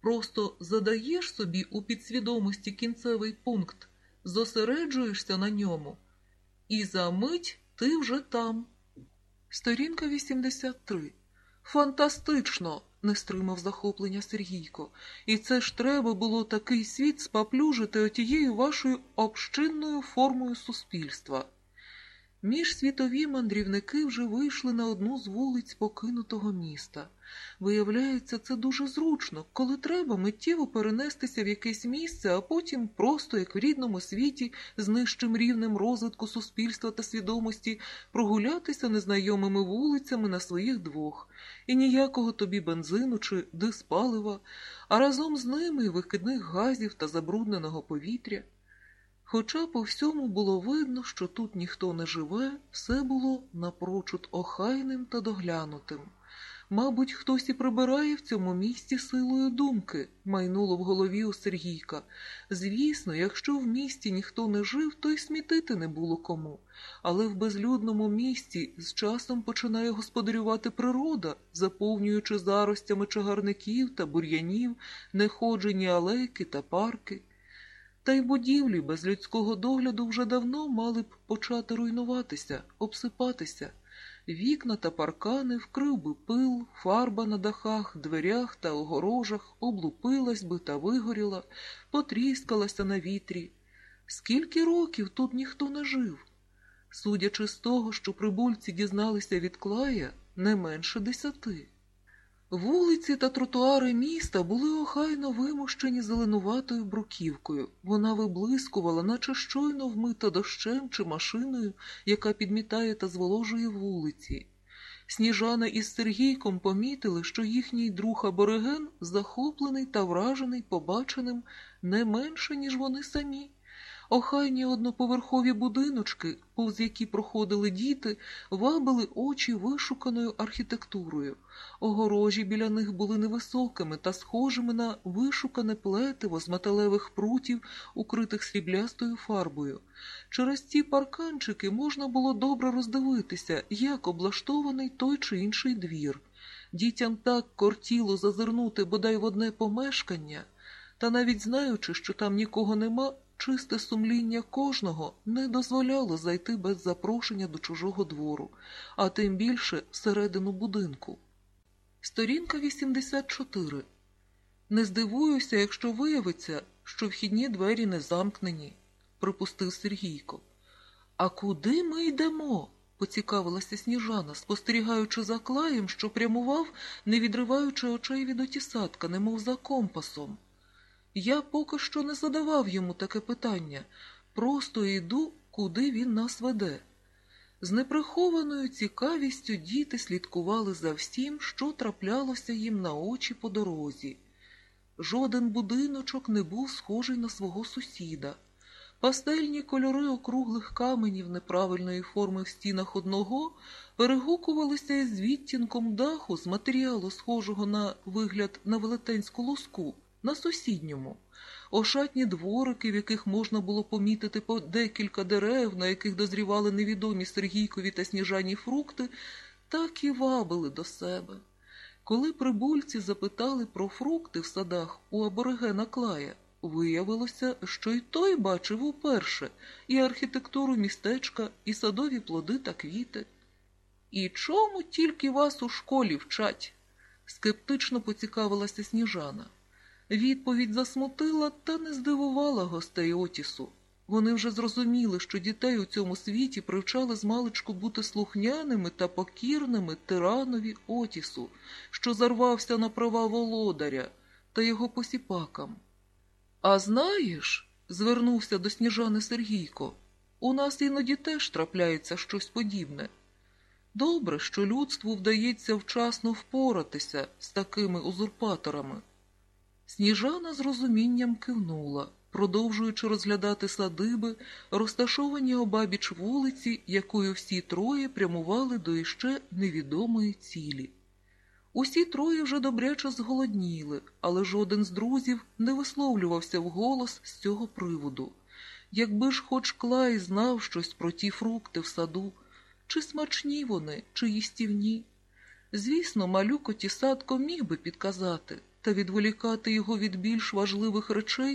Просто задаєш собі у підсвідомості кінцевий пункт, зосереджуєшся на ньому, і за мить ти вже там. Сторінка 83. Фантастично! не стримав захоплення Сергійко. І це ж треба було такий світ спаплюжити отією вашою общинною формою суспільства. Міжсвітові мандрівники вже вийшли на одну з вулиць покинутого міста. Виявляється, це дуже зручно, коли треба миттєво перенестися в якесь місце, а потім, просто як в рідному світі, з нижчим рівнем розвитку суспільства та свідомості, прогулятися незнайомими вулицями на своїх двох, і ніякого тобі бензину чи диспалива, а разом з ними й викидних газів та забрудненого повітря. Хоча по всьому було видно, що тут ніхто не живе, все було напрочуд охайним та доглянутим. Мабуть, хтось і прибирає в цьому місті силою думки, майнуло в голові у Сергійка. Звісно, якщо в місті ніхто не жив, то й смітити не було кому. Але в безлюдному місті з часом починає господарювати природа, заповнюючи заростями чагарників та бур'янів, неходжені алейки та парки. Та й будівлі без людського догляду вже давно мали б почати руйнуватися, обсипатися. Вікна та паркани вкрив би пил, фарба на дахах, дверях та огорожах, облупилась би та вигоріла, потріскалася на вітрі. Скільки років тут ніхто не жив? Судячи з того, що прибульці дізналися від клая, не менше десяти. Вулиці та тротуари міста були охайно вимощені зеленуватою бруківкою. Вона виблискувала, наче щойно вмита дощем чи машиною, яка підмітає та зволожує вулиці. Сніжана із Сергійком помітили, що їхній друг абориген захоплений та вражений побаченим не менше, ніж вони самі. Охайні одноповерхові будиночки, повз які проходили діти, вабили очі вишуканою архітектурою. Огорожі біля них були невисокими та схожими на вишукане плетиво з металевих прутів, укритих сріблястою фарбою. Через ці парканчики можна було добре роздивитися, як облаштований той чи інший двір. Дітям так кортіло зазирнути бодай в одне помешкання, та навіть знаючи, що там нікого нема, Чисте сумління кожного не дозволяло зайти без запрошення до чужого двору, а тим більше всередину будинку. Сторінка 84. Не здивуюся, якщо виявиться, що вхідні двері не замкнені, припустив Сергійко. А куди ми йдемо? поцікавилася сніжана, спостерігаючи за клаєм, що прямував, не відриваючи очей від отісатка, немов за компасом. Я поки що не задавав йому таке питання, просто йду, куди він нас веде. З неприхованою цікавістю діти слідкували за всім, що траплялося їм на очі по дорозі. Жоден будиночок не був схожий на свого сусіда. Пастельні кольори округлих каменів неправильної форми в стінах одного перегукувалися із відтінком даху з матеріалу, схожого на вигляд на велетенську луску на сусідньому, ошатні дворики, в яких можна було помітити по декілька дерев, на яких дозрівали невідомі Сергійкові та сніжані фрукти, так і вабили до себе. Коли прибульці запитали про фрукти в садах у аборигена Клая, виявилося, що й той бачив уперше і архітектуру містечка, і садові плоди та квіти. І чому тільки вас у школі вчать? скептично поцікавилася сніжана. Відповідь засмутила та не здивувала гостей Отісу. Вони вже зрозуміли, що дітей у цьому світі привчали з маличку бути слухняними та покірними тиранові Отісу, що зарвався на права володаря та його посіпакам. А знаєш, звернувся до сніжани Сергійко, у нас іноді теж трапляється щось подібне. Добре, що людству вдається вчасно впоратися з такими узурпаторами. Сніжана з розумінням кивнула, продовжуючи розглядати садиби, розташовані обабіч вулиці, якою всі троє прямували до іще невідомої цілі. Усі троє вже добряче зголодніли, але жоден з друзів не висловлювався вголос з цього приводу. Якби ж хоч Клай знав щось про ті фрукти в саду, чи смачні вони, чи їстівні. Звісно, малюкоті садко міг би підказати та відволікати його від більш важливих речей